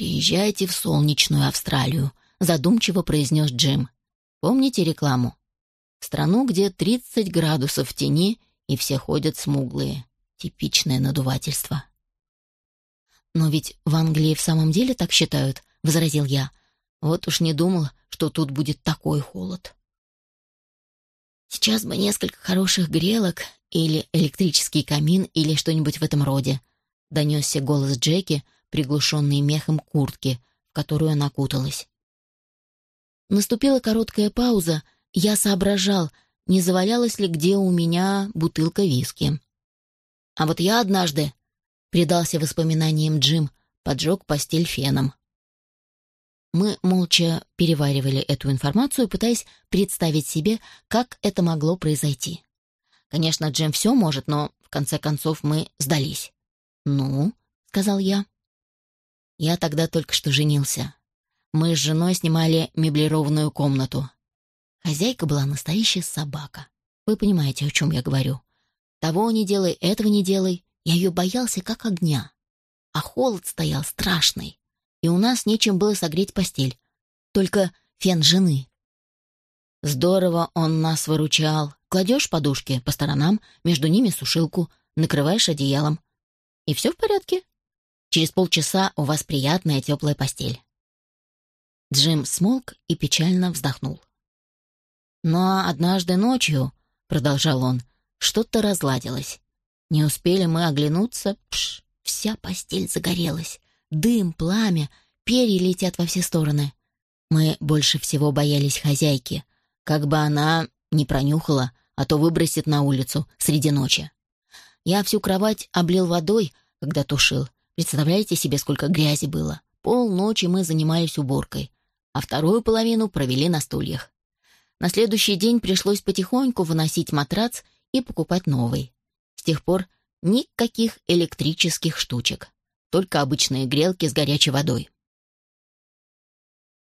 «Приезжайте в солнечную Австралию», — задумчиво произнес Джим. «Помните рекламу? В страну, где 30 градусов в тени, и все ходят смуглые. Типичное надувательство». «Но ведь в Англии в самом деле так считают», — возразил я. «Вот уж не думал, что тут будет такой холод». «Сейчас бы несколько хороших грелок или электрический камин или что-нибудь в этом роде», — донесся голос Джеки, приглушенный мехом куртки, в которую она куталась. Наступила короткая пауза, я соображал, не завалялась ли где у меня бутылка виски. А вот я однажды предался воспоминаниям Джим, поджег постель феном. Мы молча переваривали эту информацию, пытаясь представить себе, как это могло произойти. Конечно, Джим все может, но в конце концов мы сдались. «Ну?» — сказал я. Я тогда только что женился. Мы с женой снимали меблированную комнату. Хозяйка была настоящая собака. Вы понимаете, о чем я говорю. Того не делай, этого не делай. Я ее боялся, как огня. А холод стоял страшный. И у нас нечем было согреть постель. Только фен жены. Здорово он нас выручал. Кладешь подушки по сторонам, между ними сушилку, накрываешь одеялом. И все в порядке. Через полчаса у вас приятная теплая постель. Джим смолк и печально вздохнул. Но однажды ночью, — продолжал он, — что-то разладилось. Не успели мы оглянуться, пш, вся постель загорелась. Дым, пламя, перья летят во все стороны. Мы больше всего боялись хозяйки, как бы она не пронюхала, а то выбросит на улицу среди ночи. Я всю кровать облил водой, когда тушил. Представляете себе, сколько грязи было? Полночи мы занимались уборкой, а вторую половину провели на стульях. На следующий день пришлось потихоньку выносить матрац и покупать новый. С тех пор никаких электрических штучек, только обычные грелки с горячей водой.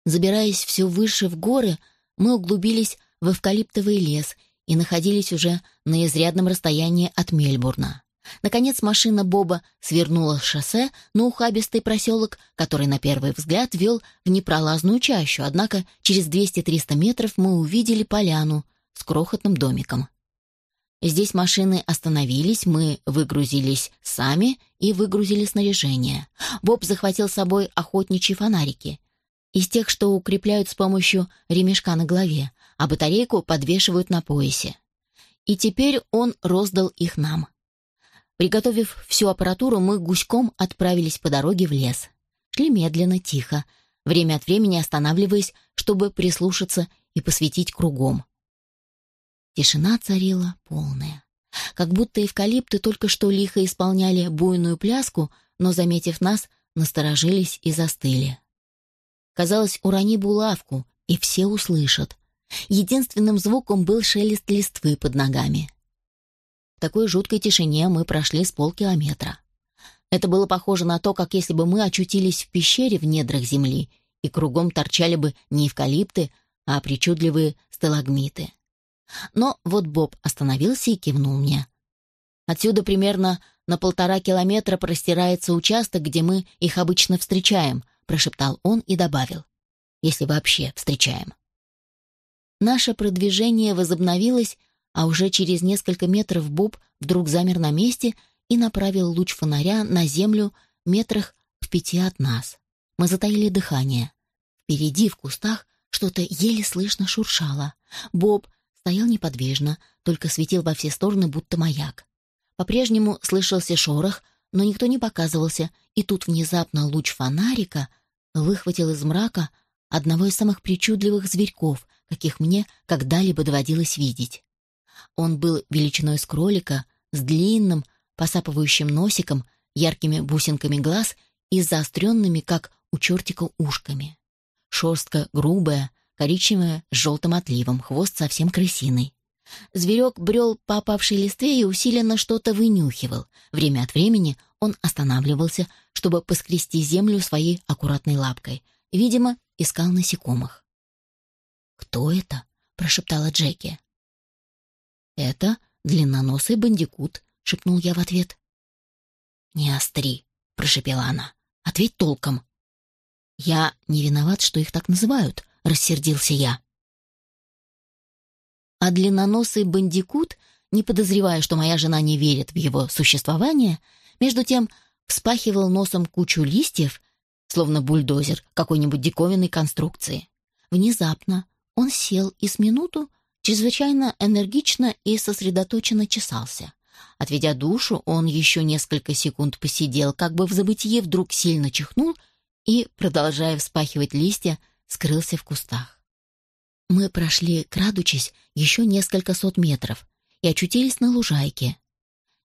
Забираясь все выше в горы, мы углубились в эвкалиптовый лес и находились уже на изрядном расстоянии от Мельбурна. Наконец машина Боба свернула с шоссе на ухабистый проселок, который на первый взгляд вел в непролазную чащу, однако через 200-300 метров мы увидели поляну с крохотным домиком. Здесь машины остановились, мы выгрузились сами и выгрузили снаряжение. Боб захватил с собой охотничьи фонарики. Из тех, что укрепляют с помощью ремешка на голове, а батарейку подвешивают на поясе. И теперь он роздал их нам. Приготовив всю аппаратуру, мы гуськом отправились по дороге в лес. Шли медленно, тихо, время от времени останавливаясь, чтобы прислушаться и посветить кругом. Тишина царила полная. Как будто эвкалипты только что лихо исполняли буйную пляску, но, заметив нас, насторожились и застыли. Казалось, урони булавку, и все услышат. Единственным звуком был шелест листвы под ногами. Такой жуткой тишине мы прошли с полкилометра. Это было похоже на то, как если бы мы очутились в пещере в недрах земли, и кругом торчали бы не эвкалипты, а причудливые сталагмиты. Но вот Боб остановился и кивнул мне. Отсюда примерно на полтора километра простирается участок, где мы их обычно встречаем, прошептал он и добавил. Если вообще встречаем. Наше продвижение возобновилось, а уже через несколько метров Боб вдруг замер на месте и направил луч фонаря на землю метрах в пяти от нас. Мы затаили дыхание. Впереди, в кустах, что-то еле слышно шуршало. Боб стоял неподвижно, только светил во все стороны, будто маяк. По-прежнему слышался шорох, но никто не показывался, и тут внезапно луч фонарика выхватил из мрака одного из самых причудливых зверьков, каких мне когда-либо доводилось видеть. Он был величиной с кролика, с длинным, посапывающим носиком, яркими бусинками глаз и заостренными, как у чертика, ушками. Шерстка грубая, коричневая с желтым отливом, хвост совсем крысиный. Зверек брел по опавшей листве и усиленно что-то вынюхивал. Время от времени он останавливался, чтобы поскрести землю своей аккуратной лапкой. Видимо, искал насекомых. «Кто это?» — прошептала Джеки. «Это длинноносый бандикут», — шепнул я в ответ. «Не остри», — прошепела она. «Ответь толком». «Я не виноват, что их так называют», — рассердился я. А длинноносый бандикут, не подозревая, что моя жена не верит в его существование, между тем вспахивал носом кучу листьев, словно бульдозер какой-нибудь диковинной конструкции. Внезапно он сел и с минуту чрезвычайно энергично и сосредоточенно чесался. Отведя душу, он еще несколько секунд посидел, как бы в забытие вдруг сильно чихнул и, продолжая вспахивать листья, скрылся в кустах. Мы прошли, крадучись, еще несколько сот метров и очутились на лужайке.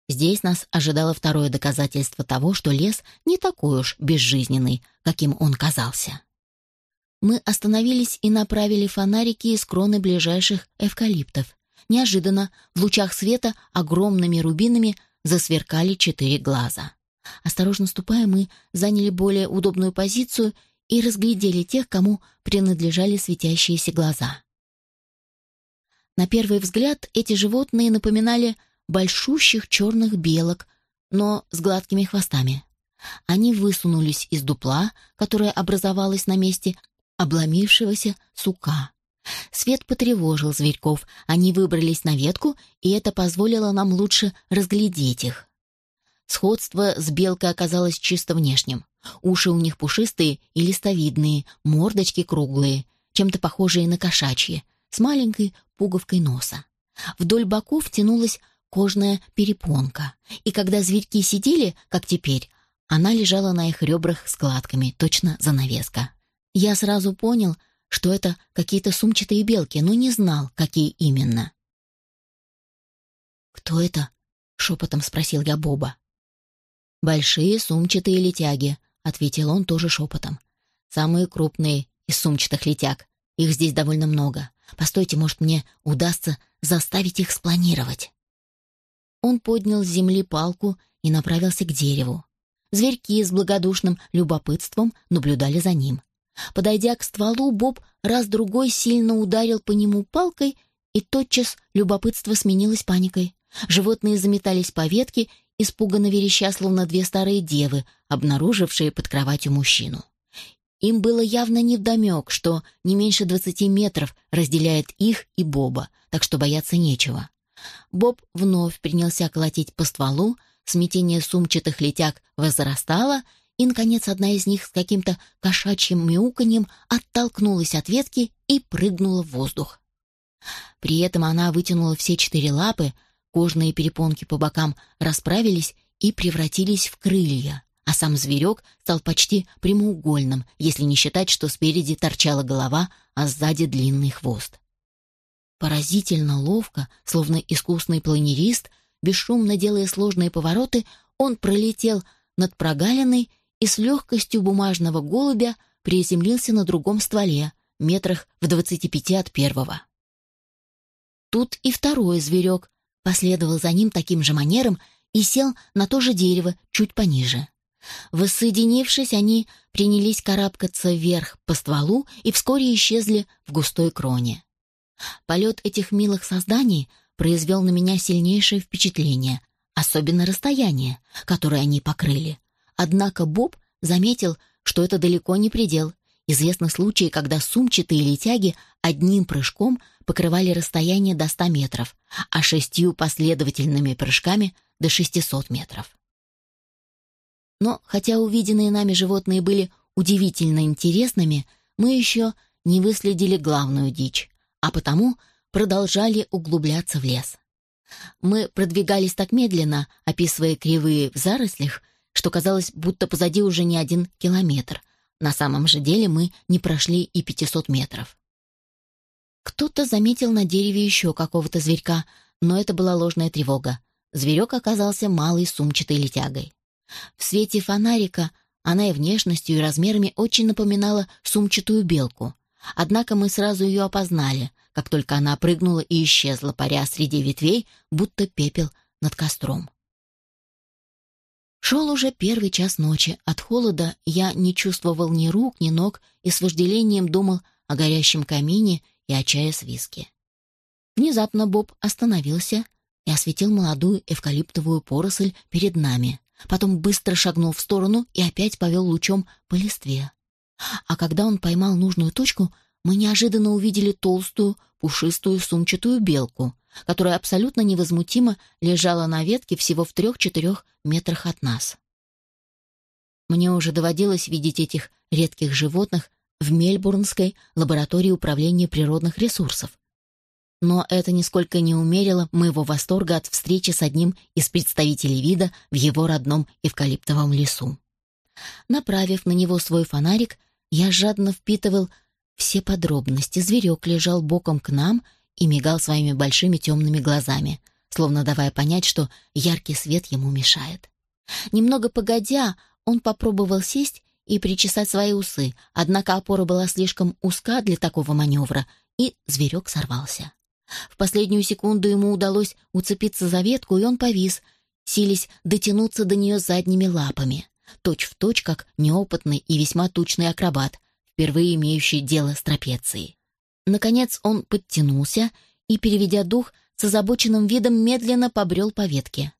Здесь нас ожидало второе доказательство того, что лес не такой уж безжизненный, каким он казался. Мы остановились и направили фонарики из кроны ближайших эвкалиптов. Неожиданно в лучах света огромными рубинами засверкали четыре глаза. Осторожно ступая, мы заняли более удобную позицию и разглядели тех, кому принадлежали светящиеся глаза. На первый взгляд эти животные напоминали большущих черных белок, но с гладкими хвостами. Они высунулись из дупла, которое образовалось на месте обломившегося сука. Свет потревожил зверьков, они выбрались на ветку, и это позволило нам лучше разглядеть их. Сходство с белкой оказалось чисто внешним. Уши у них пушистые и листовидные, мордочки круглые, чем-то похожие на кошачьи, с маленькой пуговкой носа. Вдоль боков тянулась кожная перепонка, и когда зверьки сидели, как теперь, она лежала на их ребрах складками, точно занавеска. Я сразу понял, что это какие-то сумчатые белки, но не знал, какие именно. «Кто это?» — шепотом спросил я Боба. «Большие сумчатые летяги», — ответил он тоже шепотом. «Самые крупные из сумчатых летяг. Их здесь довольно много. Постойте, может, мне удастся заставить их спланировать». Он поднял с земли палку и направился к дереву. Зверьки с благодушным любопытством наблюдали за ним. Подойдя к стволу, Боб раз-другой сильно ударил по нему палкой, и тотчас любопытство сменилось паникой. Животные заметались по ветке, испуганно вереща, словно две старые девы, обнаружившие под кроватью мужчину. Им было явно невдомек, что не меньше двадцати метров разделяет их и Боба, так что бояться нечего. Боб вновь принялся колотить по стволу, смятение сумчатых летяг возрастало, и, наконец, одна из них с каким-то кошачьим мяуканьем оттолкнулась от ветки и прыгнула в воздух. При этом она вытянула все четыре лапы, кожные перепонки по бокам расправились и превратились в крылья, а сам зверек стал почти прямоугольным, если не считать, что спереди торчала голова, а сзади длинный хвост. Поразительно ловко, словно искусный планерист, бесшумно делая сложные повороты, он пролетел над прогалиной и с легкостью бумажного голубя приземлился на другом стволе, метрах в двадцати пяти от первого. Тут и второй зверек последовал за ним таким же манером и сел на то же дерево чуть пониже. Воссоединившись, они принялись карабкаться вверх по стволу и вскоре исчезли в густой кроне. Полет этих милых созданий произвел на меня сильнейшее впечатление, особенно расстояние, которое они покрыли. Однако Боб заметил, что это далеко не предел. Известны случаи, когда сумчатые летяги одним прыжком покрывали расстояние до 100 метров, а шестью последовательными прыжками — до 600 метров. Но хотя увиденные нами животные были удивительно интересными, мы еще не выследили главную дичь, а потому продолжали углубляться в лес. Мы продвигались так медленно, описывая кривые в зарослях, что казалось, будто позади уже не один километр. На самом же деле мы не прошли и 500 метров. Кто-то заметил на дереве еще какого-то зверька, но это была ложная тревога. Зверек оказался малой сумчатой летягой. В свете фонарика она и внешностью, и размерами очень напоминала сумчатую белку. Однако мы сразу ее опознали, как только она прыгнула и исчезла, паря среди ветвей, будто пепел над костром. Шел уже первый час ночи. От холода я не чувствовал ни рук, ни ног и с вожделением думал о горящем камине и о чае с виски. Внезапно Боб остановился и осветил молодую эвкалиптовую поросль перед нами. Потом быстро шагнул в сторону и опять повел лучом по листве. А когда он поймал нужную точку, мы неожиданно увидели толстую, пушистую, сумчатую белку, которая абсолютно невозмутимо лежала на ветке всего в трех-четырех метрах от нас. Мне уже доводилось видеть этих редких животных в Мельбурнской лаборатории управления природных ресурсов. Но это нисколько не умерило моего восторга от встречи с одним из представителей вида в его родном эвкалиптовом лесу. Направив на него свой фонарик, я жадно впитывал все подробности. Зверек лежал боком к нам и мигал своими большими темными глазами, словно давая понять, что яркий свет ему мешает. Немного погодя, он попробовал сесть и причесать свои усы, однако опора была слишком узка для такого маневра, и зверек сорвался. В последнюю секунду ему удалось уцепиться за ветку, и он повис, сились дотянуться до нее задними лапами точь-в-точь, точь, как неопытный и весьма тучный акробат, впервые имеющий дело с трапецией. Наконец он подтянулся и, переведя дух, с озабоченным видом медленно побрел по ветке.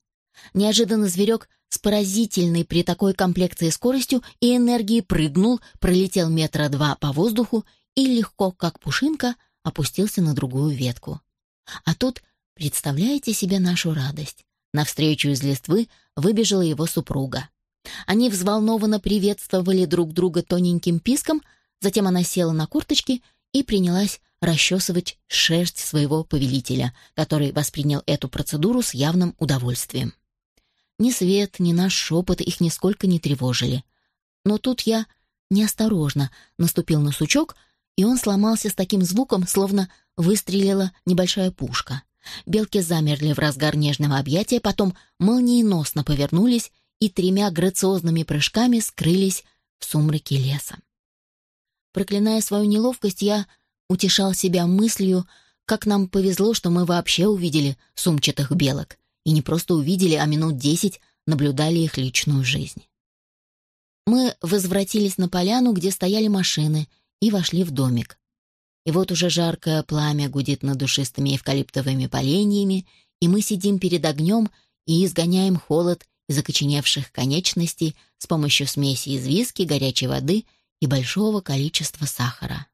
Неожиданно зверек с поразительной при такой комплекции скоростью и энергией прыгнул, пролетел метра два по воздуху и легко, как пушинка, опустился на другую ветку. А тут, представляете себе нашу радость, навстречу из листвы выбежала его супруга. Они взволнованно приветствовали друг друга тоненьким писком, затем она села на курточки и принялась расчесывать шерсть своего повелителя, который воспринял эту процедуру с явным удовольствием. Ни свет, ни наш шепот их нисколько не тревожили. Но тут я неосторожно наступил на сучок, и он сломался с таким звуком, словно выстрелила небольшая пушка. Белки замерли в разгар нежного объятия, потом молниеносно повернулись и тремя грациозными прыжками скрылись в сумраке леса. Проклиная свою неловкость, я утешал себя мыслью, как нам повезло, что мы вообще увидели сумчатых белок, и не просто увидели, а минут десять наблюдали их личную жизнь. Мы возвратились на поляну, где стояли машины, и вошли в домик. И вот уже жаркое пламя гудит над душистыми эвкалиптовыми поленьями, и мы сидим перед огнем и изгоняем холод закоченевших конечностей с помощью смеси из виски, горячей воды и большого количества сахара.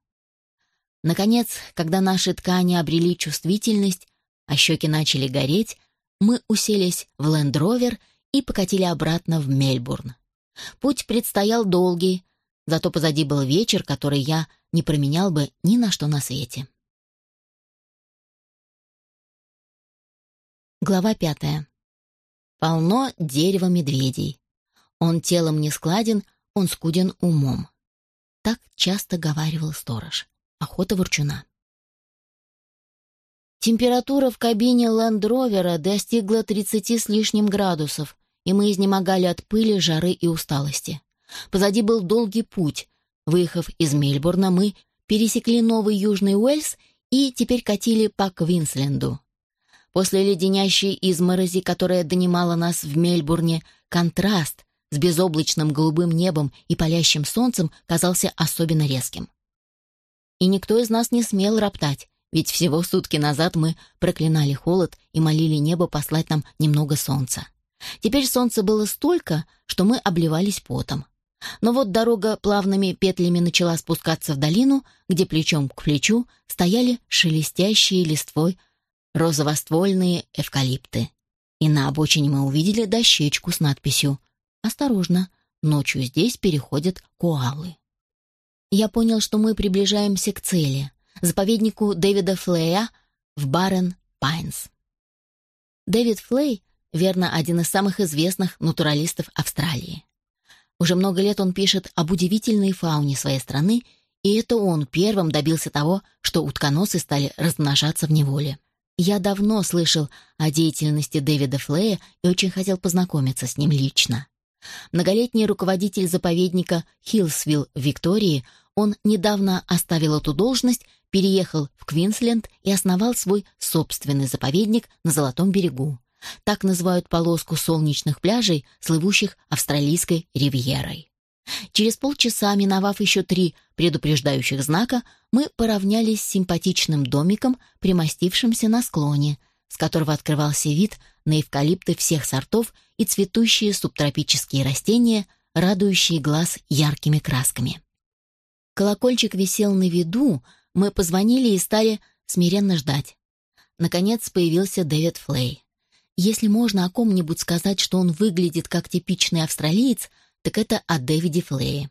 Наконец, когда наши ткани обрели чувствительность, а щеки начали гореть, мы уселись в лендровер и покатили обратно в Мельбурн. Путь предстоял долгий, зато позади был вечер, который я не променял бы ни на что на свете. Глава пятая. Полно дерева медведей. Он телом не складен, он скуден умом. Так часто говаривал сторож. Охота ворчуна. Температура в кабине Лендровера достигла 30 с лишним градусов, и мы изнемогали от пыли, жары и усталости. Позади был долгий путь. Выехав из Мельбурна, мы пересекли Новый Южный Уэльс и теперь катили по Квинсленду. После леденящей изморози, которая донимала нас в Мельбурне, контраст с безоблачным голубым небом и палящим солнцем казался особенно резким. И никто из нас не смел роптать, ведь всего сутки назад мы проклинали холод и молили небо послать нам немного солнца. Теперь солнца было столько, что мы обливались потом. Но вот дорога плавными петлями начала спускаться в долину, где плечом к плечу стояли шелестящие листвой розовоствольные эвкалипты. И на обочине мы увидели дощечку с надписью «Осторожно, ночью здесь переходят коалы». Я понял, что мы приближаемся к цели — заповеднику Дэвида Флея в Баррен Пайнс. Дэвид Флей, верно, один из самых известных натуралистов Австралии. Уже много лет он пишет об удивительной фауне своей страны, и это он первым добился того, что утконосы стали размножаться в неволе. Я давно слышал о деятельности Дэвида Флея и очень хотел познакомиться с ним лично. Многолетний руководитель заповедника Хиллсвилл в Виктории, он недавно оставил эту должность, переехал в Квинсленд и основал свой собственный заповедник на Золотом берегу. Так называют полоску солнечных пляжей, слывущих австралийской ривьерой. Через полчаса, миновав еще три предупреждающих знака, мы поравнялись с симпатичным домиком, примостившимся на склоне, с которого открывался вид на эвкалипты всех сортов и цветущие субтропические растения, радующие глаз яркими красками. Колокольчик висел на виду, мы позвонили и стали смиренно ждать. Наконец появился Дэвид Флей. Если можно о ком-нибудь сказать, что он выглядит как типичный австралиец, так это о Дэвиде Флее.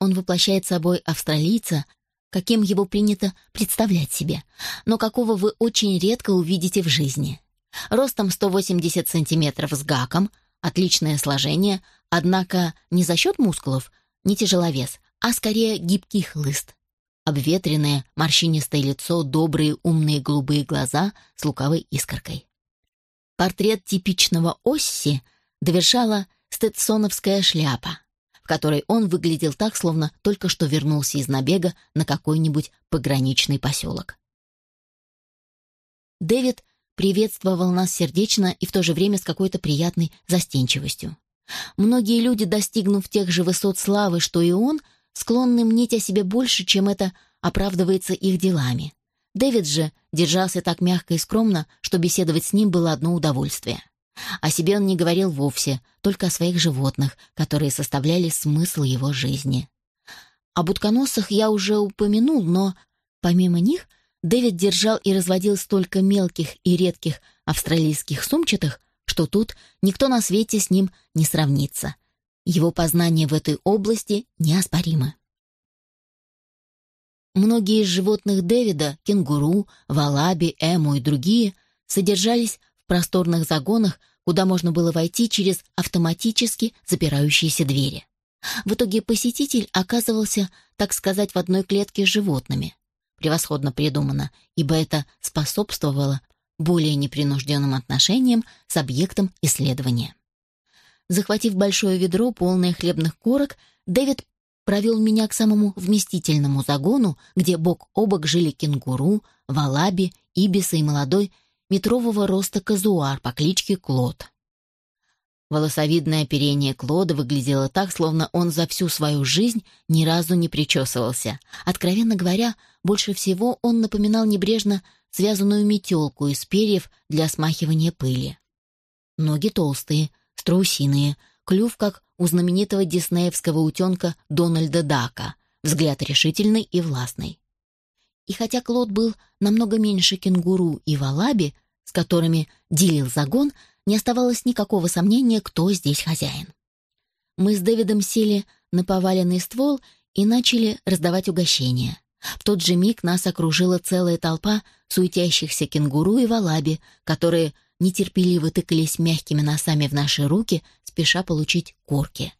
Он воплощает собой австралийца, каким его принято представлять себе, но какого вы очень редко увидите в жизни. Ростом 180 сантиметров с гаком, отличное сложение, однако не за счет мускулов, не тяжеловес, а скорее гибкий хлыст. Обветренное, морщинистое лицо, добрые умные голубые глаза с лукавой искоркой. Портрет типичного Осси довершала стетсоновская шляпа, в которой он выглядел так, словно только что вернулся из набега на какой-нибудь пограничный поселок. Дэвид приветствовал нас сердечно и в то же время с какой-то приятной застенчивостью. Многие люди, достигнув тех же высот славы, что и он, склонны мнить о себе больше, чем это оправдывается их делами. Дэвид же держался так мягко и скромно, что беседовать с ним было одно удовольствие. О себе он не говорил вовсе, только о своих животных, которые составляли смысл его жизни. Об утконосах я уже упомянул, но помимо них Дэвид держал и разводил столько мелких и редких австралийских сумчатых, что тут никто на свете с ним не сравнится. Его познания в этой области неоспоримы. Многие из животных Дэвида, кенгуру, валаби, эму и другие, содержались в просторных загонах, куда можно было войти через автоматически запирающиеся двери. В итоге посетитель оказывался, так сказать, в одной клетке с животными. Превосходно придумано, ибо это способствовало более непринужденным отношениям с объектом исследования. Захватив большое ведро, полное хлебных корок, Дэвид провел меня к самому вместительному загону, где бок о бок жили кенгуру, валаби, ибисы и молодой метрового роста казуар по кличке Клод. Волосовидное оперение Клода выглядело так, словно он за всю свою жизнь ни разу не причесывался. Откровенно говоря, больше всего он напоминал небрежно связанную метелку из перьев для смахивания пыли. Ноги толстые, страусиные, клюв, как у знаменитого диснеевского утенка Дональда Дака, взгляд решительный и властный. И хотя Клод был намного меньше кенгуру и валаби, с которыми делил загон, не оставалось никакого сомнения, кто здесь хозяин. Мы с Дэвидом сели на поваленный ствол и начали раздавать угощения. В тот же миг нас окружила целая толпа суетящихся кенгуру и валаби, которые нетерпеливо тыкались мягкими носами в наши руки, спеша получить корки.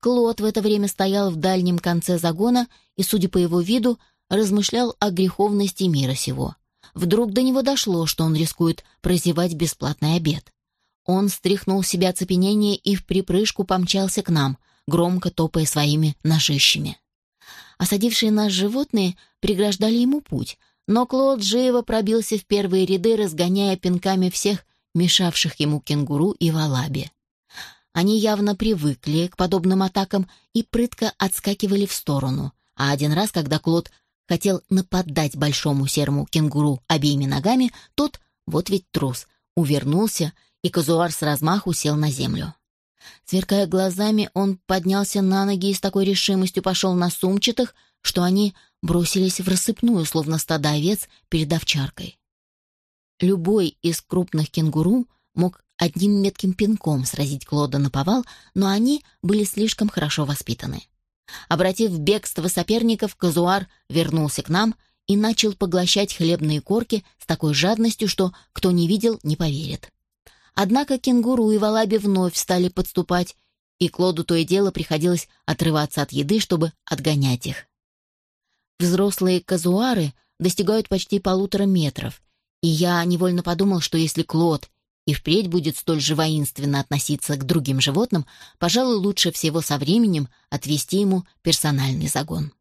Клод в это время стоял в дальнем конце загона и, судя по его виду, размышлял о греховности мира сего. Вдруг до него дошло, что он рискует прозевать бесплатный обед. Он стряхнул себя цепенение и в припрыжку помчался к нам, громко топая своими ножищами. Осадившие нас животные преграждали ему путь, но Клод живо пробился в первые ряды, разгоняя пинками всех мешавших ему кенгуру и валаби. Они явно привыкли к подобным атакам и прытко отскакивали в сторону, а один раз, когда Клод хотел нападать большому серому кенгуру обеими ногами, тот, вот ведь трус, увернулся, и казуар с размаху сел на землю. Сверкая глазами, он поднялся на ноги и с такой решимостью пошел на сумчатых, что они бросились в рассыпную, словно стадо овец перед овчаркой. Любой из крупных кенгуру мог одним метким пинком сразить Клода на повал, но они были слишком хорошо воспитаны. Обратив бегство соперников, Казуар вернулся к нам и начал поглощать хлебные корки с такой жадностью, что кто не видел, не поверит. Однако кенгуру и валаби вновь стали подступать, и Клоду то и дело приходилось отрываться от еды, чтобы отгонять их. Взрослые казуары достигают почти полутора метров, и я невольно подумал, что если Клод и впредь будет столь же воинственно относиться к другим животным, пожалуй, лучше всего со временем отвести ему персональный загон.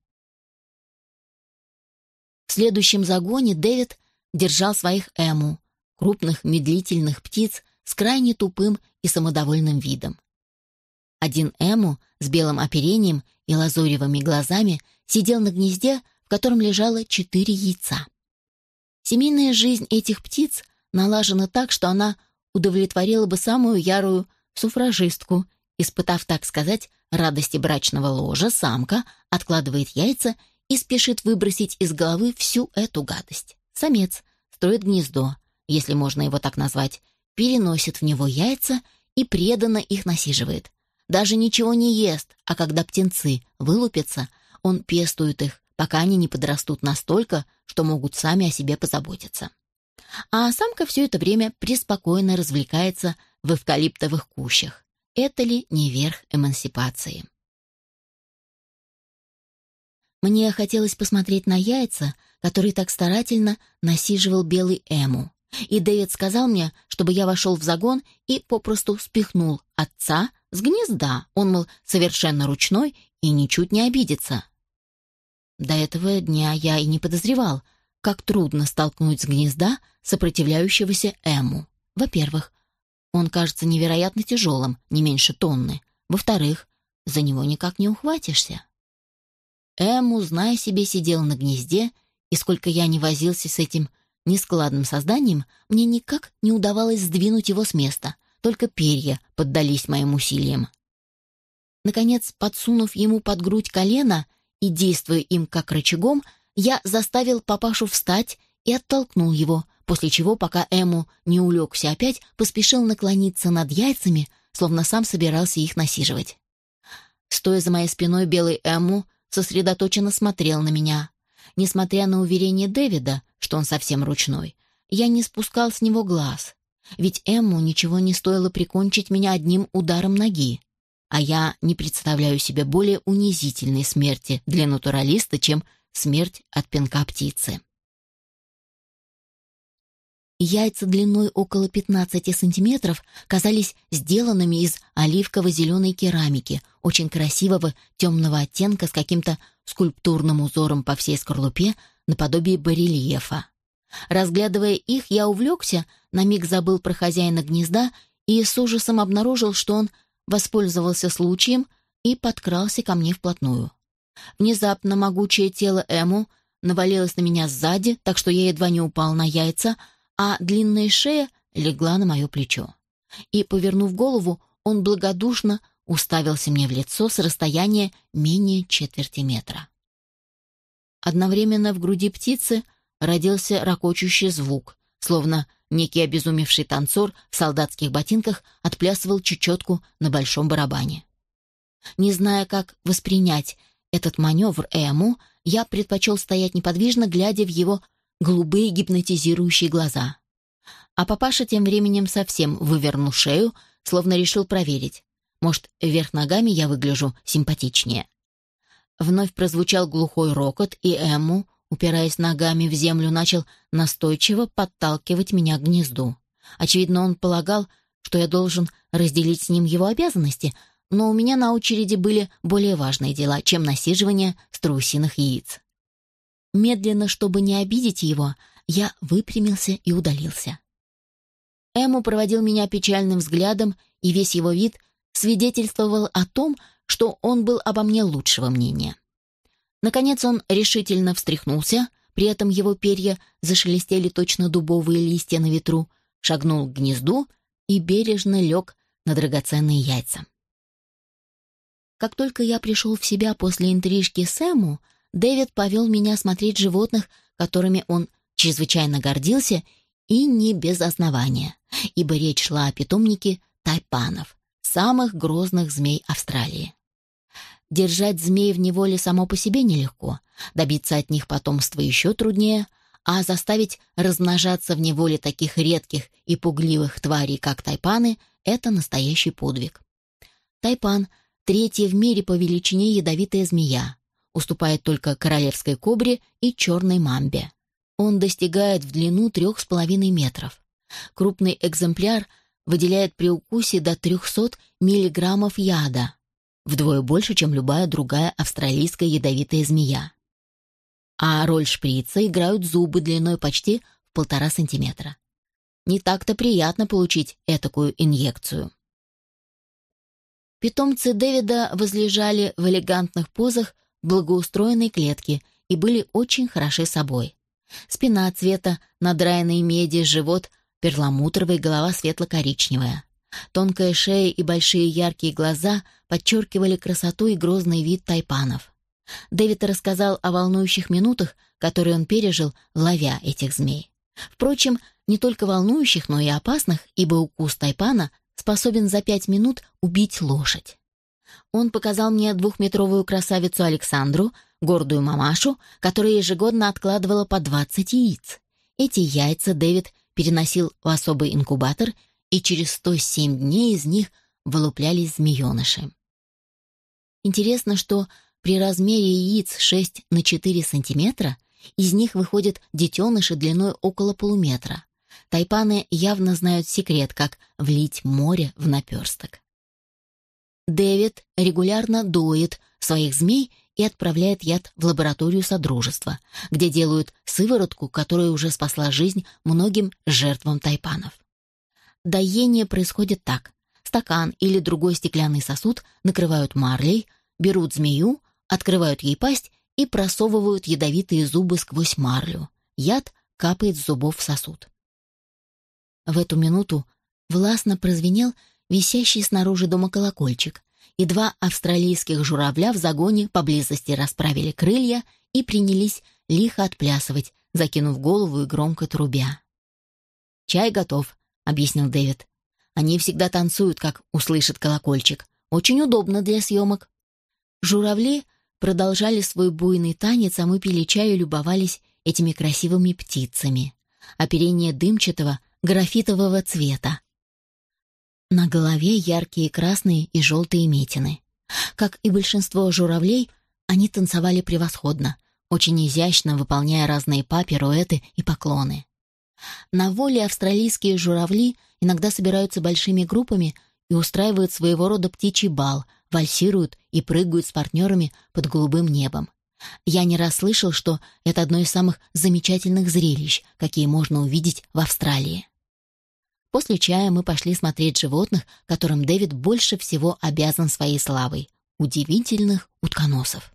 В следующем загоне Дэвид держал своих эму, крупных медлительных птиц с крайне тупым и самодовольным видом. Один эму с белым оперением и лазуревыми глазами сидел на гнезде, в котором лежало четыре яйца. Семейная жизнь этих птиц налажена так, что она удовлетворила бы самую ярую суфражистку Испытав, так сказать, радости брачного ложа, самка откладывает яйца и спешит выбросить из головы всю эту гадость. Самец строит гнездо, если можно его так назвать, переносит в него яйца и преданно их насиживает. Даже ничего не ест, а когда птенцы вылупятся, он пестует их, пока они не подрастут настолько, что могут сами о себе позаботиться. А самка все это время преспокойно развлекается в эвкалиптовых кущах. Это ли не верх эмансипации? Мне хотелось посмотреть на яйца, которые так старательно насиживал белый Эму. И Дэвид сказал мне, чтобы я вошел в загон и попросту спихнул отца с гнезда. Он, мол, совершенно ручной и ничуть не обидится. До этого дня я и не подозревал, как трудно столкнуть с гнезда сопротивляющегося Эму. Во-первых, он кажется невероятно тяжелым, не меньше тонны. Во-вторых, за него никак не ухватишься. Эму, зная себе, сидел на гнезде, и сколько я не возился с этим нескладным созданием, мне никак не удавалось сдвинуть его с места, только перья поддались моим усилиям. Наконец, подсунув ему под грудь колено и действуя им как рычагом, я заставил папашу встать и оттолкнул его, после чего, пока Эму не улегся опять, поспешил наклониться над яйцами, словно сам собирался их насиживать. Стоя за моей спиной, белый Эму сосредоточенно смотрел на меня. Несмотря на уверение Дэвида, что он совсем ручной, я не спускал с него глаз. Ведь Эмму ничего не стоило прикончить меня одним ударом ноги. А я не представляю себе более унизительной смерти для натуралиста, чем смерть от пинка птицы. Яйца длиной около 15 сантиметров казались сделанными из оливково-зеленой керамики, очень красивого темного оттенка с каким-то скульптурным узором по всей скорлупе наподобие барельефа. Разглядывая их, я увлекся, на миг забыл про хозяина гнезда и с ужасом обнаружил, что он воспользовался случаем и подкрался ко мне вплотную. Внезапно могучее тело Эму навалилось на меня сзади, так что я едва не упал на яйца, а длинная шея легла на мое плечо. И, повернув голову, он благодушно уставился мне в лицо с расстояния менее четверти метра. Одновременно в груди птицы родился ракочущий звук, словно некий обезумевший танцор в солдатских ботинках отплясывал чечетку на большом барабане. Не зная, как воспринять этот маневр Эму, я предпочел стоять неподвижно, глядя в его голубые гипнотизирующие глаза. А папаша тем временем совсем вывернул шею, словно решил проверить. Может, вверх ногами я выгляжу симпатичнее. Вновь прозвучал глухой рокот, и Эмму, упираясь ногами в землю, начал настойчиво подталкивать меня к гнезду. Очевидно, он полагал, что я должен разделить с ним его обязанности, но у меня на очереди были более важные дела, чем насиживание страусиных яиц. Медленно, чтобы не обидеть его, я выпрямился и удалился. Эму проводил меня печальным взглядом, и весь его вид свидетельствовал о том, что он был обо мне лучшего мнения. Наконец он решительно встряхнулся, при этом его перья зашелестели точно дубовые листья на ветру, шагнул к гнезду и бережно лег на драгоценные яйца. Как только я пришел в себя после интрижки с Эму, Дэвид повел меня смотреть животных, которыми он чрезвычайно гордился, и не без основания, ибо речь шла о питомнике тайпанов, самых грозных змей Австралии. Держать змей в неволе само по себе нелегко, добиться от них потомства еще труднее, а заставить размножаться в неволе таких редких и пугливых тварей, как тайпаны, это настоящий подвиг. Тайпан — третья в мире по величине ядовитая змея, уступает только королевской кобре и черной мамбе. Он достигает в длину трех с половиной метров. Крупный экземпляр выделяет при укусе до 300 миллиграммов яда, вдвое больше, чем любая другая австралийская ядовитая змея. А роль шприца играют зубы длиной почти в полтора сантиметра. Не так-то приятно получить этакую инъекцию. Питомцы Дэвида возлежали в элегантных позах благоустроенной клетке и были очень хороши собой. Спина цвета надраенной меди, живот перламутровый, голова светло-коричневая. Тонкая шея и большие яркие глаза подчеркивали красоту и грозный вид тайпанов. Дэвид рассказал о волнующих минутах, которые он пережил, ловя этих змей. Впрочем, не только волнующих, но и опасных, ибо укус тайпана способен за пять минут убить лошадь. Он показал мне двухметровую красавицу Александру, гордую мамашу, которая ежегодно откладывала по 20 яиц. Эти яйца Дэвид переносил в особый инкубатор, и через 107 дней из них вылуплялись змееныши. Интересно, что при размере яиц 6 на 4 сантиметра из них выходят детеныши длиной около полуметра. Тайпаны явно знают секрет, как влить море в наперсток. Дэвид регулярно доит своих змей и отправляет яд в лабораторию Содружества, где делают сыворотку, которая уже спасла жизнь многим жертвам тайпанов. Доение происходит так. Стакан или другой стеклянный сосуд накрывают марлей, берут змею, открывают ей пасть и просовывают ядовитые зубы сквозь марлю. Яд капает с зубов в сосуд. В эту минуту властно прозвенел висящий снаружи дома колокольчик, и два австралийских журавля в загоне поблизости расправили крылья и принялись лихо отплясывать, закинув голову и громко трубя. «Чай готов», — объяснил Дэвид. «Они всегда танцуют, как услышат колокольчик. Очень удобно для съемок». Журавли продолжали свой буйный танец, а мы пили чай и любовались этими красивыми птицами. Оперение дымчатого, графитового цвета. На голове яркие красные и желтые метины. Как и большинство журавлей, они танцевали превосходно, очень изящно выполняя разные па, пируэты и поклоны. На воле австралийские журавли иногда собираются большими группами и устраивают своего рода птичий бал, вальсируют и прыгают с партнерами под голубым небом. Я не раз слышал, что это одно из самых замечательных зрелищ, какие можно увидеть в Австралии. После чая мы пошли смотреть животных, которым Дэвид больше всего обязан своей славой — удивительных утконосов.